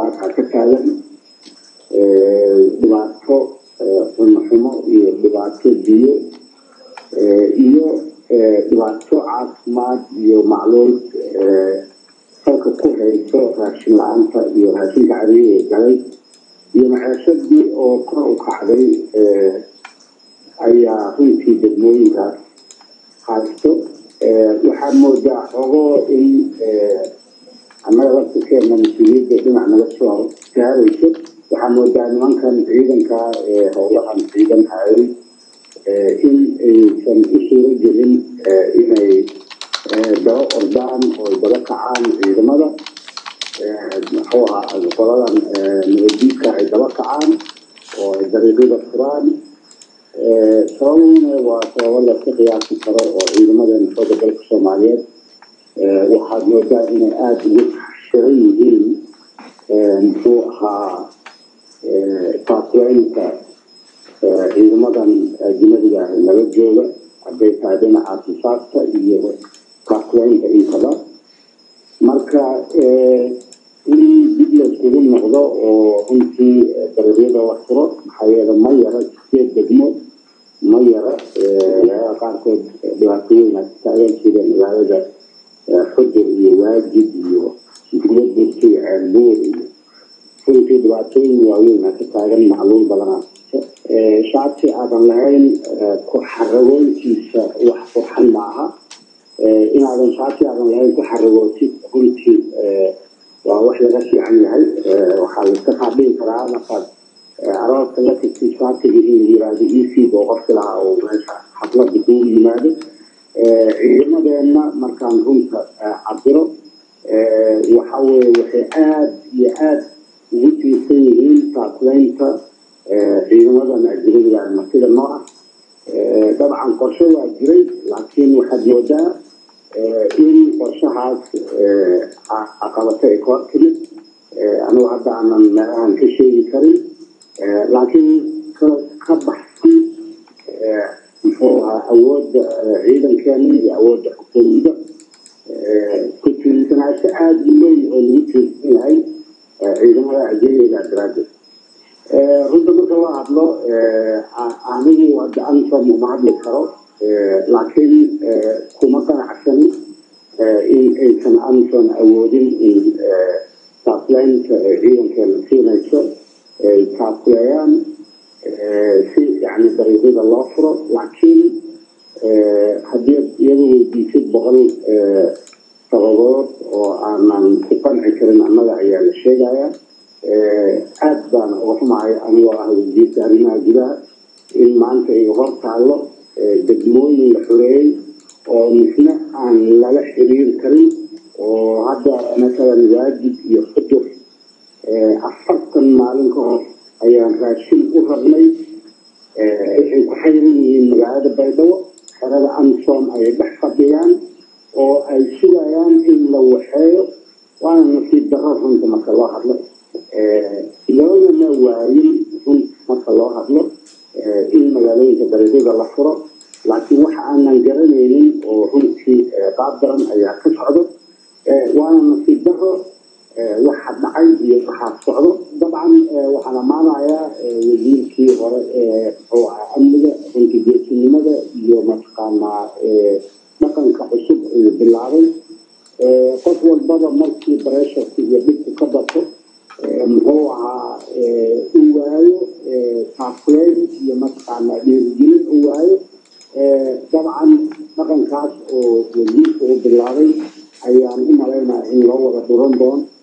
dhibaata ka taagan dhibaato xumo xumo iyo dhibaato biyo iyo dhibaato caafimaad iyo macluul salka ku hayso raashin la'aanta iyo raashinka cariiri galay iyo maceeshadii oo kor u kacday ayaa runtii degmooyinkaas haysto waxaa moodaa xogo in soomaaliyeed waxaad moodaa inay aada ugu shiran yihiin muxuu ahaa taasweynta ciidamadan ajnadiga ah laga jooga hadday tahay dhinaca sisaasta iyo taasweynta intaba marka in dib layskugu noqdo oo runtii dariiqyada la furo maxaa yeele ma yara sideed degmo ma yara qaarkood dhibaatooyin a taagan sida magaalada xudur iyo waajid diyadurka iyo ka taagan macluul badanaa shacabki aadan lahayn ku xaragoontiisa wax qurxan maaha inaadan shacabki aadan lahayn ku xaragootid runtii waa wax laga fiican yahay waxaa laiska qaadhigi karaa markaad aroorka la tagtid shacabkiga in yiraahdo ec oo qofki lahaa oo meesha xaflada kugu yimaado ciidamadeenna markaan runta cabiro waxa weye waxay aada iyo aada ugu tiirsan yihiin taakleynta ciidamadan ajnadiga martida noo ah dabcan qorshe waa jiray laakiin waxaad moodaa in qorshahaas caqabato ay ka hor timid. Anigu hadda aanan meelahan ka sheegi karin. Laakiin ka baxsan muxuu ahaa awoodda ciidankeena iyo awoodda xukuumadda ku tiirsanaasho aada u oo lagu tiirsan yahay ciidamada ajnadiga daraaddeed runta marka loo hadlo anigu ansom uma hadli karo laakiin kuma qanacsani in aysan anson awoodin in taasleynta ciidankeena siinayso ay taasleeyaan si yani dariiqyada loo furo laakiin haddii iyadu weydiisid boqol sababood oo aanan ku qanci karin annaga ayaa la sheegaya aada baan uga xumahay anigoo ah wasiirka arrimaha gudaha. In maanta ay hor taallo degmooyin la xoreeyey oo misna aan lala xiriiri karin oo hadda masalan waajid iyo xudur afartan maalin ka hor ayaan raashin u rabnay. Waxay ku xayran yihiin magaalada baydhabo xerada ansom ayay dhex fadhiyaan oo ay sugayaan in la waxeeyo waana nasiib darro runta marka loo hadlo. Loogama waayin run marka loo hadlo in magaalooyinka dariiqyada la furo. Laakiin waxa aanan garanaynin oo runtii qaab daran ayaa ka socdo. Waana nasiib daro waxa dhacay iyo waxaa socdo. Dabcan waxaan ammaanayaa wasiirkii hore ee iyo mataqaanaa dhaqanka cusub uu bilaabay qof walbaba markii bareesharka iyo dhibku ka bato muxuu ahaa u waayo taafleyn iyo mataqaanaa dhiirigelin u waayo dabcan dhaqankaas oo wasiirka uu bilaabay ayaan u malaynaya in loo wada dhuran doono